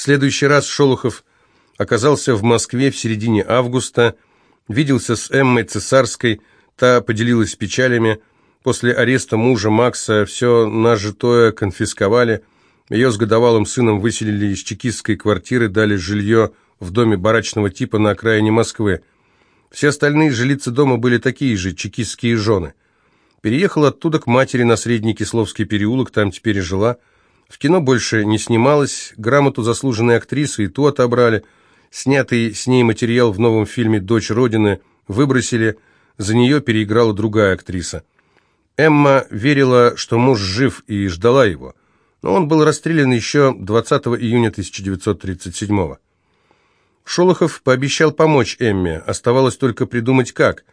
следующий раз Шолохов оказался в Москве в середине августа, виделся с Эммой Цесарской, та поделилась печалями. После ареста мужа Макса все нажитое конфисковали, ее с годовалым сыном выселили из чекистской квартиры, дали жилье в доме барачного типа на окраине Москвы. Все остальные жилицы дома были такие же, чекистские жены. Переехал оттуда к матери на Средний Кисловский переулок, там теперь и жила. В кино больше не снималась, грамоту заслуженной актрисы и ту отобрали. Снятый с ней материал в новом фильме «Дочь Родины» выбросили, за нее переиграла другая актриса. Эмма верила, что муж жив и ждала его, но он был расстрелян еще 20 июня 1937 года. Шолохов пообещал помочь Эмме, оставалось только придумать как.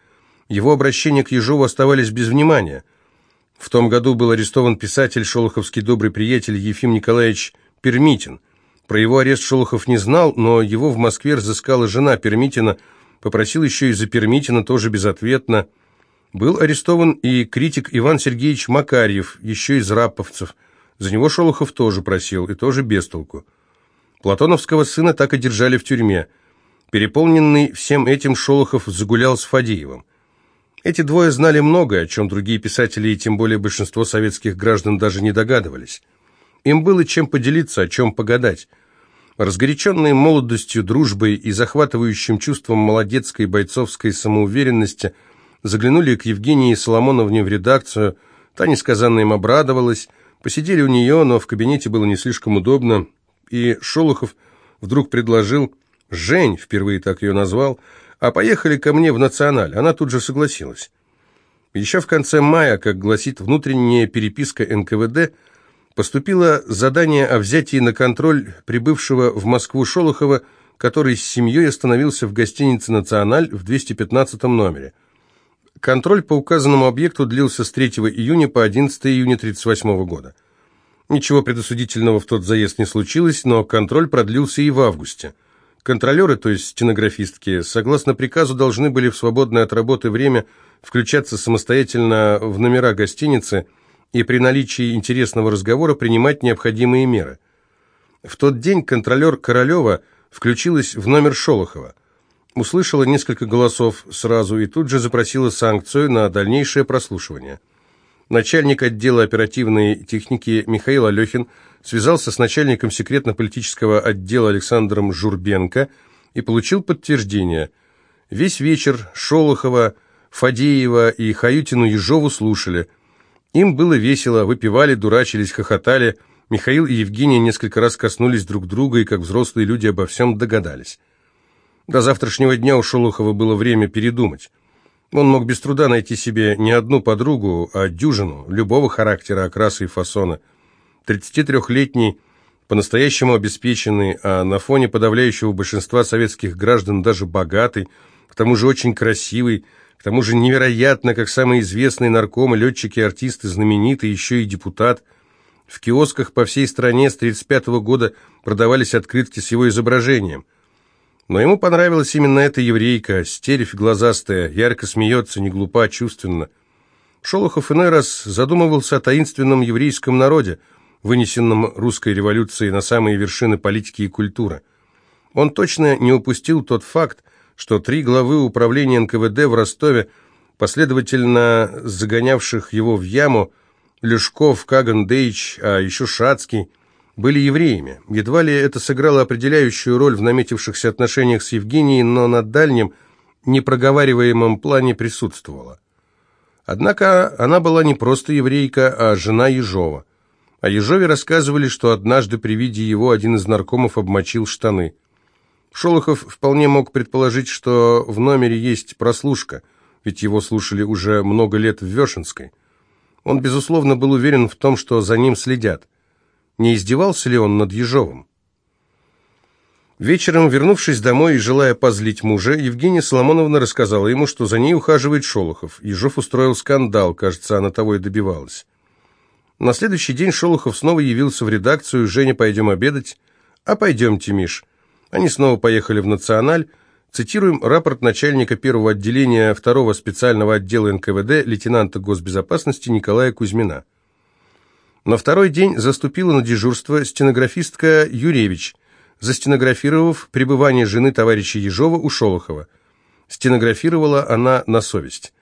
Его обращения к Ежову оставались без внимания. В том году был арестован писатель, шолоховский добрый приятель Ефим Николаевич Пермитин. Про его арест Шолохов не знал, но его в Москве разыскала жена Пермитина, попросил еще и за Пермитина, тоже безответно. Был арестован и критик Иван Сергеевич Макарьев, еще из раповцев. За него Шолохов тоже просил, и тоже без толку. Платоновского сына так и держали в тюрьме. Переполненный всем этим Шолохов загулял с Фадеевым. Эти двое знали многое, о чем другие писатели и тем более большинство советских граждан даже не догадывались. Им было чем поделиться, о чем погадать. Разгоряченные молодостью, дружбой и захватывающим чувством молодецкой бойцовской самоуверенности заглянули к Евгении Соломоновне в редакцию, та несказанно им обрадовалась, посидели у нее, но в кабинете было не слишком удобно, и Шолохов вдруг предложил, Жень, впервые так ее назвал, а поехали ко мне в «Националь». Она тут же согласилась. Еще в конце мая, как гласит внутренняя переписка НКВД, поступило задание о взятии на контроль прибывшего в Москву Шолохова, который с семьей остановился в гостинице «Националь» в 215 номере. Контроль по указанному объекту длился с 3 июня по 11 июня 1938 года. Ничего предосудительного в тот заезд не случилось, но контроль продлился и в августе. Контролеры, то есть стенографистки, согласно приказу должны были в свободное от работы время включаться самостоятельно в номера гостиницы и при наличии интересного разговора принимать необходимые меры. В тот день контролер Королева включилась в номер Шолохова. Услышала несколько голосов сразу и тут же запросила санкцию на дальнейшее прослушивание. Начальник отдела оперативной техники Михаил Алехин связался с начальником секретно-политического отдела Александром Журбенко и получил подтверждение. Весь вечер Шолохова, Фадеева и Хаютину Ежову слушали. Им было весело, выпивали, дурачились, хохотали. Михаил и Евгения несколько раз коснулись друг друга и, как взрослые люди, обо всем догадались. До завтрашнего дня у Шолохова было время передумать. Он мог без труда найти себе не одну подругу, а дюжину, любого характера, окраса и фасона. 33-летний, по-настоящему обеспеченный, а на фоне подавляющего большинства советских граждан даже богатый, к тому же очень красивый, к тому же невероятно, как самые известные наркомы, летчики, артисты, знаменитый, еще и депутат. В киосках по всей стране с 1935 -го года продавались открытки с его изображением – но ему понравилась именно эта еврейка, стеревь глазастая, ярко смеется, не глупа, чувственно. Шолохов иной раз задумывался о таинственном еврейском народе, вынесенном русской революцией на самые вершины политики и культуры. Он точно не упустил тот факт, что три главы управления НКВД в Ростове, последовательно загонявших его в яму, Лешков, Каган Дейч, а еще Шацкий, были евреями. Едва ли это сыграло определяющую роль в наметившихся отношениях с Евгенией, но на дальнем, непроговариваемом плане присутствовала. Однако она была не просто еврейка, а жена Ежова. О Ежове рассказывали, что однажды при виде его один из наркомов обмочил штаны. Шолохов вполне мог предположить, что в номере есть прослушка, ведь его слушали уже много лет в Вешенской. Он, безусловно, был уверен в том, что за ним следят. Не издевался ли он над Ежовым? Вечером, вернувшись домой и желая позлить мужа, Евгения Соломоновна рассказала ему, что за ней ухаживает Шолохов. Ежов устроил скандал, кажется, она того и добивалась. На следующий день Шолохов снова явился в редакцию, «Женя, пойдем обедать?» «А пойдемте, Миш». Они снова поехали в «Националь». Цитируем рапорт начальника первого отделения второго специального отдела НКВД лейтенанта госбезопасности Николая Кузьмина. На второй день заступила на дежурство стенографистка Юревич. застенографировав пребывание жены товарища Ежова у Шолохова. Стенографировала она на совесть.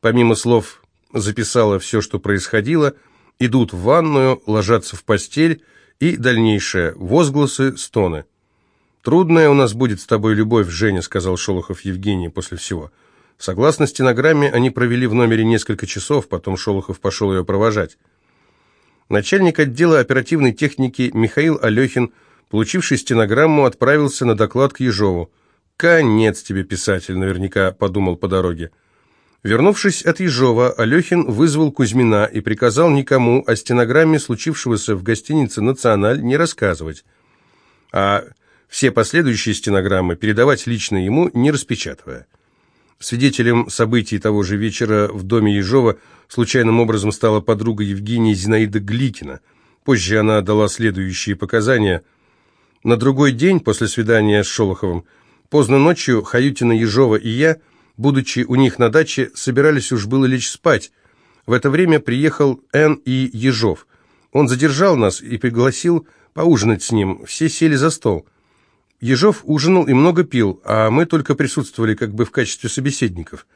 Помимо слов записала все, что происходило, идут в ванную, ложатся в постель и дальнейшее, возгласы, стоны. «Трудная у нас будет с тобой любовь, Женя», — сказал Шолохов Евгений после всего. Согласно стенограмме, они провели в номере несколько часов, потом Шолохов пошел ее провожать. Начальник отдела оперативной техники Михаил Алехин, получивший стенограмму, отправился на доклад к Ежову. «Конец тебе, писатель», — наверняка подумал по дороге. Вернувшись от Ежова, Алехин вызвал Кузьмина и приказал никому о стенограмме случившегося в гостинице «Националь» не рассказывать, а все последующие стенограммы передавать лично ему, не распечатывая. Свидетелем событий того же вечера в доме Ежова случайным образом стала подруга Евгения Зинаида Гликина. Позже она дала следующие показания. На другой день после свидания с Шолоховым, поздно ночью, Хаютина Ежова и я, будучи у них на даче, собирались уж было лечь спать. В это время приехал Н. и Ежов. Он задержал нас и пригласил поужинать с ним. Все сели за стол. Ежов ужинал и много пил, а мы только присутствовали как бы в качестве собеседников.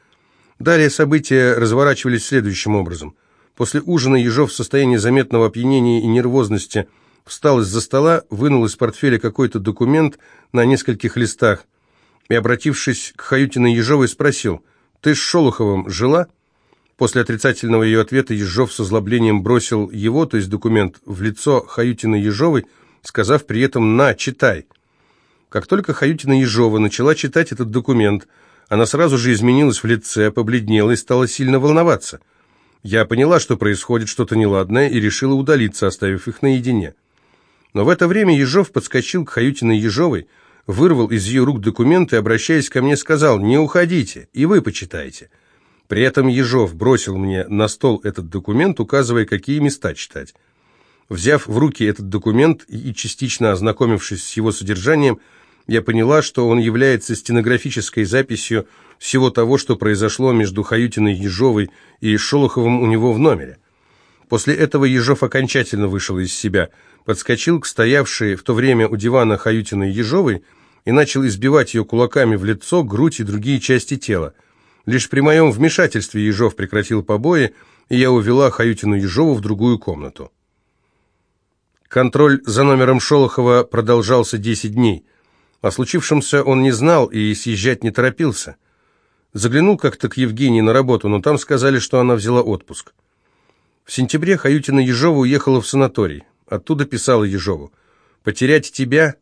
Далее события разворачивались следующим образом. После ужина Ежов в состоянии заметного опьянения и нервозности встал из-за стола, вынул из портфеля какой-то документ на нескольких листах и, обратившись к Хаютиной Ежовой, спросил, «Ты с Шолоховым жила?» После отрицательного ее ответа Ежов с озлоблением бросил его, то есть документ, в лицо Хаютиной Ежовой, сказав при этом «На, читай». Как только Хаютина Ежова начала читать этот документ, она сразу же изменилась в лице, побледнела и стала сильно волноваться. Я поняла, что происходит что-то неладное, и решила удалиться, оставив их наедине. Но в это время Ежов подскочил к Хаютиной Ежовой, вырвал из ее рук документы и, обращаясь ко мне, сказал «Не уходите, и вы почитайте». При этом Ежов бросил мне на стол этот документ, указывая, какие места читать. Взяв в руки этот документ и частично ознакомившись с его содержанием, я поняла, что он является стенографической записью всего того, что произошло между Хаютиной Ежовой и Шолоховым у него в номере. После этого Ежов окончательно вышел из себя, подскочил к стоявшей в то время у дивана Хаютиной Ежовой и начал избивать ее кулаками в лицо, грудь и другие части тела. Лишь при моем вмешательстве Ежов прекратил побои, и я увела Хаютину Ежову в другую комнату. Контроль за номером Шолохова продолжался 10 дней – о случившемся он не знал и съезжать не торопился. Заглянул как-то к Евгении на работу, но там сказали, что она взяла отпуск. В сентябре Хаютина Ежова уехала в санаторий. Оттуда писала Ежову. «Потерять тебя,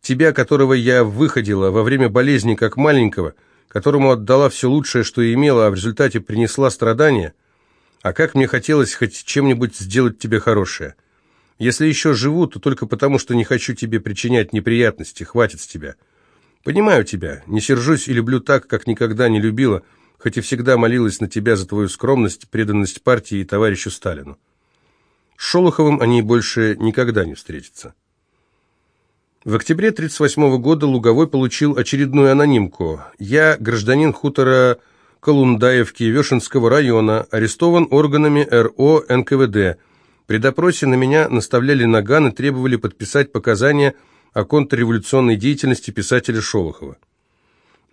тебя, которого я выходила во время болезни как маленького, которому отдала все лучшее, что имела, а в результате принесла страдания, а как мне хотелось хоть чем-нибудь сделать тебе хорошее». Если еще живу, то только потому, что не хочу тебе причинять неприятности, хватит с тебя. Понимаю тебя, не сержусь и люблю так, как никогда не любила, хоть и всегда молилась на тебя за твою скромность, преданность партии и товарищу Сталину. С Шолоховым они больше никогда не встретятся. В октябре 1938 года Луговой получил очередную анонимку. «Я, гражданин хутора Колундаевки Вешенского района, арестован органами РО НКВД». При допросе на меня наставляли наган и требовали подписать показания о контрреволюционной деятельности писателя Шолохова.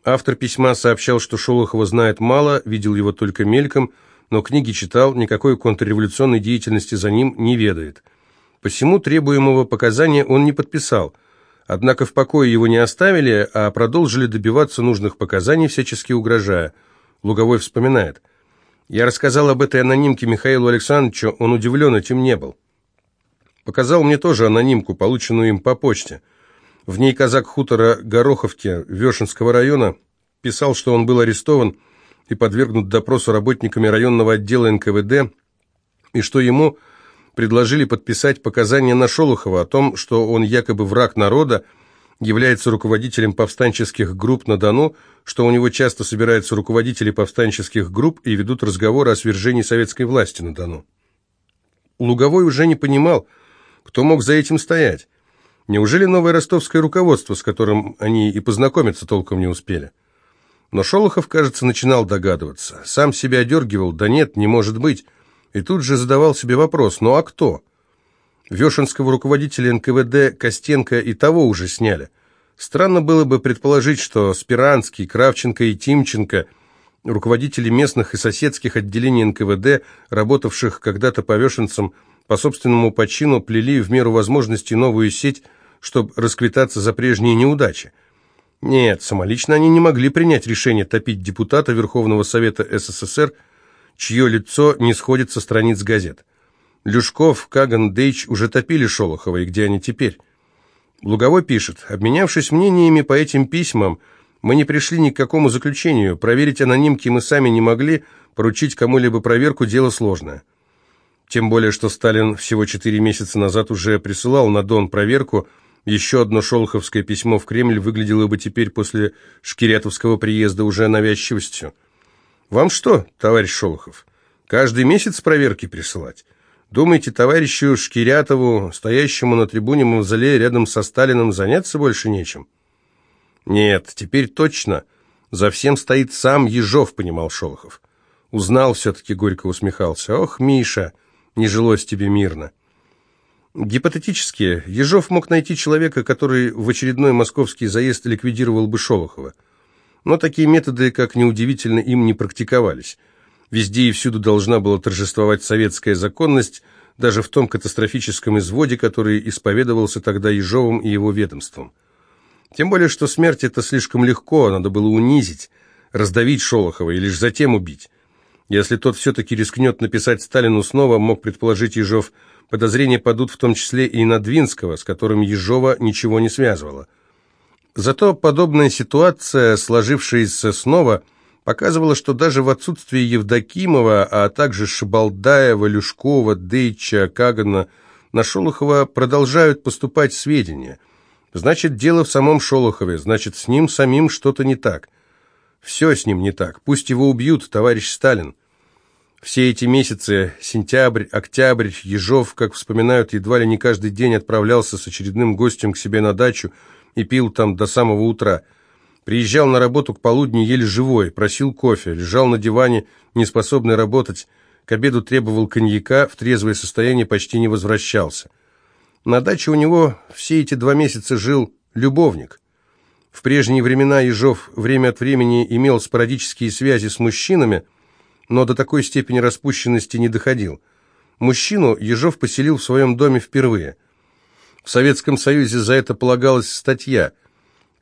Автор письма сообщал, что Шолохова знает мало, видел его только мельком, но книги читал, никакой контрреволюционной деятельности за ним не ведает. Посему требуемого показания он не подписал. Однако в покое его не оставили, а продолжили добиваться нужных показаний, всячески угрожая. Луговой вспоминает – я рассказал об этой анонимке Михаилу Александровичу, он удивлен этим не был. Показал мне тоже анонимку, полученную им по почте. В ней казак хутора Гороховки Вешенского района писал, что он был арестован и подвергнут допросу работниками районного отдела НКВД, и что ему предложили подписать показания на Шолохова о том, что он якобы враг народа, является руководителем повстанческих групп на Дону, что у него часто собираются руководители повстанческих групп и ведут разговоры о свержении советской власти на Дону. Луговой уже не понимал, кто мог за этим стоять. Неужели новое ростовское руководство, с которым они и познакомиться толком не успели? Но Шолохов, кажется, начинал догадываться. Сам себя одергивал, да нет, не может быть. И тут же задавал себе вопрос, ну а кто? Вешенского руководителя НКВД Костенко и того уже сняли. Странно было бы предположить, что Спиранский, Кравченко и Тимченко, руководители местных и соседских отделений НКВД, работавших когда-то по Вешенцам, по собственному почину плели в меру возможностей новую сеть, чтобы расквитаться за прежние неудачи. Нет, самолично они не могли принять решение топить депутата Верховного Совета СССР, чье лицо не сходит со страниц газет. Люшков, Каган, Дейч уже топили Шолохова, и где они теперь? Луговой пишет, обменявшись мнениями по этим письмам, мы не пришли ни к какому заключению, проверить анонимки мы сами не могли, поручить кому-либо проверку – дело сложное. Тем более, что Сталин всего четыре месяца назад уже присылал на Дон проверку, еще одно шолоховское письмо в Кремль выглядело бы теперь после шкирятовского приезда уже навязчивостью. «Вам что, товарищ Шолохов, каждый месяц проверки присылать?» Думаете, товарищу Шкирятову, стоящему на трибуне мавзолея рядом со Сталиным, заняться больше нечем? Нет, теперь точно. За всем стоит сам Ежов, понимал Шолохов. Узнал все-таки, горько усмехался. Ох, Миша, не жилось тебе мирно. Гипотетически, Ежов мог найти человека, который в очередной московский заезд ликвидировал бы Шолохова. Но такие методы, как неудивительно, им не практиковались. Везде и всюду должна была торжествовать советская законность, даже в том катастрофическом изводе, который исповедовался тогда Ежовым и его ведомством. Тем более, что смерть это слишком легко, надо было унизить, раздавить Шолохова и лишь затем убить. Если тот все-таки рискнет написать Сталину снова, мог предположить Ежов, подозрения падут в том числе и на Двинского, с которым Ежова ничего не связывало. Зато подобная ситуация, сложившаяся снова – показывало, что даже в отсутствии Евдокимова, а также Шабалдаева, Люшкова, Дейча, Кагана, на Шолохова продолжают поступать сведения. Значит, дело в самом Шолохове, значит, с ним самим что-то не так. Все с ним не так, пусть его убьют, товарищ Сталин. Все эти месяцы, сентябрь, октябрь, Ежов, как вспоминают, едва ли не каждый день отправлялся с очередным гостем к себе на дачу и пил там до самого утра – Приезжал на работу к полудню еле живой, просил кофе, лежал на диване, неспособный работать, к обеду требовал коньяка, в трезвое состояние почти не возвращался. На даче у него все эти два месяца жил любовник. В прежние времена Ежов время от времени имел спорадические связи с мужчинами, но до такой степени распущенности не доходил. Мужчину Ежов поселил в своем доме впервые. В Советском Союзе за это полагалась статья –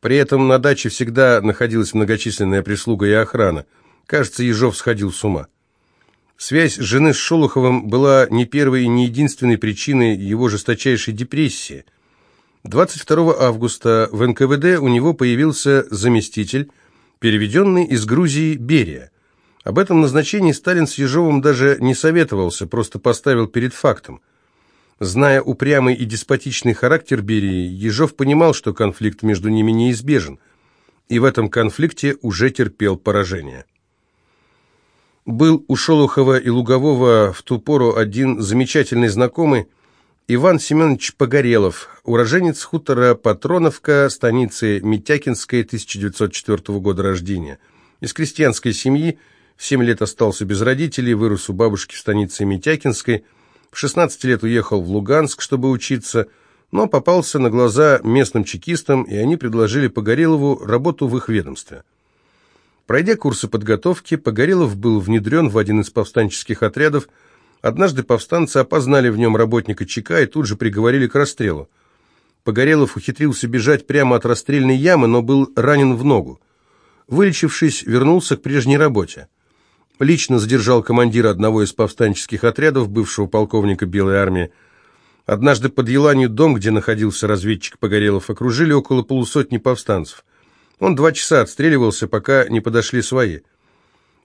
при этом на даче всегда находилась многочисленная прислуга и охрана. Кажется, Ежов сходил с ума. Связь жены с Шолоховым была не первой и не единственной причиной его жесточайшей депрессии. 22 августа в НКВД у него появился заместитель, переведенный из Грузии Берия. Об этом назначении Сталин с Ежовым даже не советовался, просто поставил перед фактом – Зная упрямый и деспотичный характер Берии, Ежов понимал, что конфликт между ними неизбежен, и в этом конфликте уже терпел поражение. Был у Шолохова и Лугового в ту пору один замечательный знакомый, Иван Семенович Погорелов, уроженец хутора Патроновка, станицы Митякинской, 1904 года рождения. Из крестьянской семьи, в 7 лет остался без родителей, вырос у бабушки в станице Митякинской – в 16 лет уехал в Луганск, чтобы учиться, но попался на глаза местным чекистам, и они предложили Погорелову работу в их ведомстве. Пройдя курсы подготовки, Погорелов был внедрен в один из повстанческих отрядов. Однажды повстанцы опознали в нем работника ЧК и тут же приговорили к расстрелу. Погорелов ухитрился бежать прямо от расстрельной ямы, но был ранен в ногу. Вылечившись, вернулся к прежней работе. Лично задержал командира одного из повстанческих отрядов, бывшего полковника Белой армии. Однажды под Еланью дом, где находился разведчик Погорелов, окружили около полусотни повстанцев. Он два часа отстреливался, пока не подошли свои.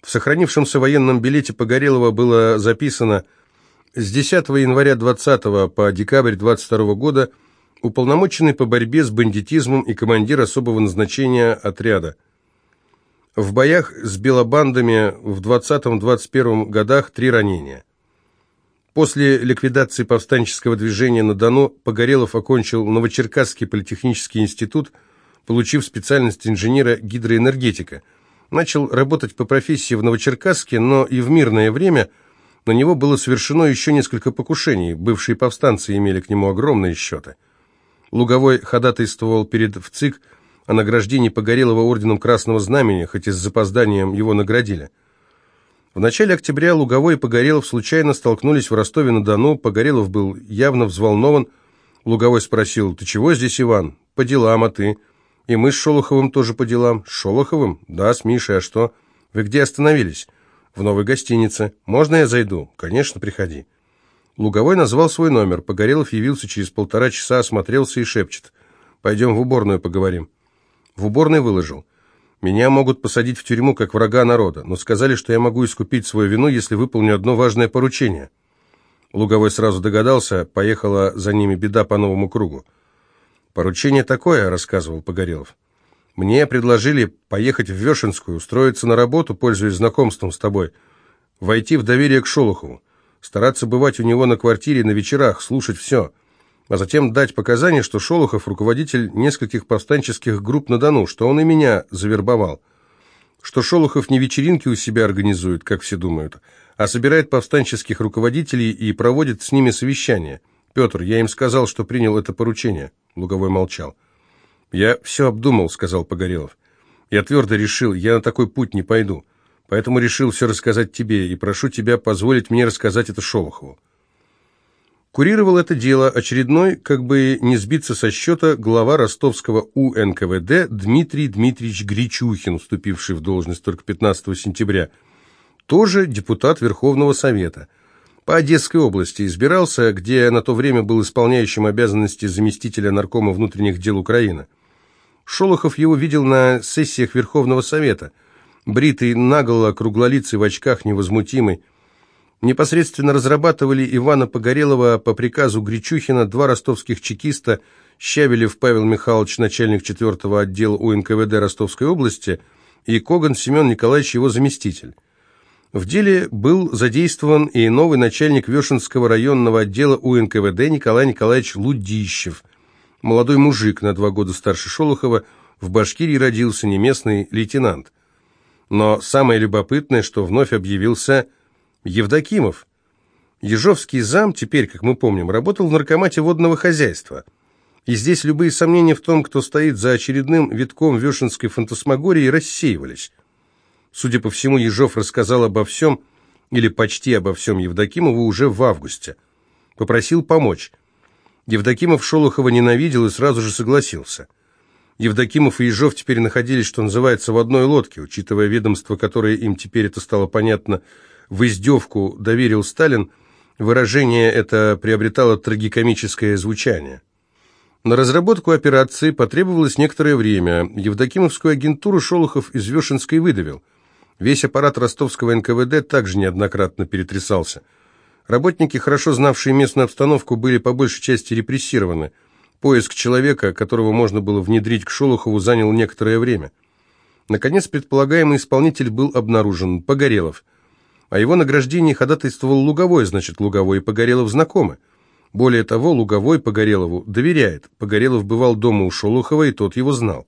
В сохранившемся военном билете Погорелова было записано «С 10 января 20 по декабрь 22 года уполномоченный по борьбе с бандитизмом и командир особого назначения отряда». В боях с белобандами в 20-21 годах три ранения. После ликвидации повстанческого движения на Дону Погорелов окончил Новочеркасский политехнический институт, получив специальность инженера гидроэнергетика. Начал работать по профессии в Новочеркасске, но и в мирное время На него было совершено еще несколько покушений, бывшие повстанцы имели к нему огромные счеты. Луговой ходатайствовал перед ВЦИК о награждении Погорелова орденом Красного Знамени, хоть и с запозданием его наградили. В начале октября Луговой и Погорелов случайно столкнулись в Ростове-на-Дону, Погорелов был явно взволнован. Луговой спросил, «Ты чего здесь, Иван?» «По делам, а ты?» «И мы с Шолоховым тоже по делам». «С Шолоховым?» «Да, с Мишей, а что?» «Вы где остановились?» «В новой гостинице». «Можно я зайду?» «Конечно, приходи». Луговой назвал свой номер. Погорелов явился через полтора часа, осмотрелся и шепчет. «Пойдем в уборную поговорим». В уборной выложил. «Меня могут посадить в тюрьму как врага народа, но сказали, что я могу искупить свою вину, если выполню одно важное поручение». Луговой сразу догадался, поехала за ними беда по новому кругу. «Поручение такое», — рассказывал Погорелов. Мне предложили поехать в Вешенскую, устроиться на работу, пользуясь знакомством с тобой, войти в доверие к Шолохову, стараться бывать у него на квартире на вечерах, слушать все, а затем дать показания, что Шолохов руководитель нескольких повстанческих групп на Дону, что он и меня завербовал, что Шолохов не вечеринки у себя организует, как все думают, а собирает повстанческих руководителей и проводит с ними совещания. Петр, я им сказал, что принял это поручение. Луговой молчал. «Я все обдумал», — сказал Погорелов. «Я твердо решил, я на такой путь не пойду. Поэтому решил все рассказать тебе и прошу тебя позволить мне рассказать это Шолохову». Курировал это дело очередной, как бы не сбиться со счета, глава ростовского УНКВД Дмитрий Дмитриевич Гречухин, вступивший в должность только 15 сентября. Тоже депутат Верховного Совета. По Одесской области избирался, где на то время был исполняющим обязанности заместителя наркома внутренних дел Украины. Шолохов его видел на сессиях Верховного Совета. Бритый, наголо, круглолицый, в очках, невозмутимый. Непосредственно разрабатывали Ивана Погорелова по приказу Гречухина два ростовских чекиста, Щавелев Павел Михайлович, начальник 4 отдела УНКВД Ростовской области, и Коган Семен Николаевич, его заместитель. В деле был задействован и новый начальник Вешенского районного отдела УНКВД Николай Николаевич Лудищев – Молодой мужик, на два года старше Шолохова, в Башкирии родился не местный лейтенант. Но самое любопытное, что вновь объявился Евдокимов. Ежовский зам, теперь, как мы помним, работал в наркомате водного хозяйства. И здесь любые сомнения в том, кто стоит за очередным витком Вешенской фантасмагории, рассеивались. Судя по всему, Ежов рассказал обо всем, или почти обо всем Евдокимову уже в августе. Попросил помочь. Евдокимов Шолохова ненавидел и сразу же согласился. Евдокимов и Ежов теперь находились, что называется, в одной лодке, учитывая ведомство, которое им теперь это стало понятно, в издевку доверил Сталин, выражение это приобретало трагикомическое звучание. На разработку операции потребовалось некоторое время. Евдокимовскую агентуру Шолохов из Вешенской выдавил. Весь аппарат ростовского НКВД также неоднократно перетрясался – Работники, хорошо знавшие местную обстановку, были по большей части репрессированы. Поиск человека, которого можно было внедрить к Шолохову, занял некоторое время. Наконец, предполагаемый исполнитель был обнаружен – Погорелов. О его награждении ходатайствовал Луговой, значит, Луговой и Погорелов знакомы. Более того, Луговой Погорелову доверяет. Погорелов бывал дома у Шолохова, и тот его знал.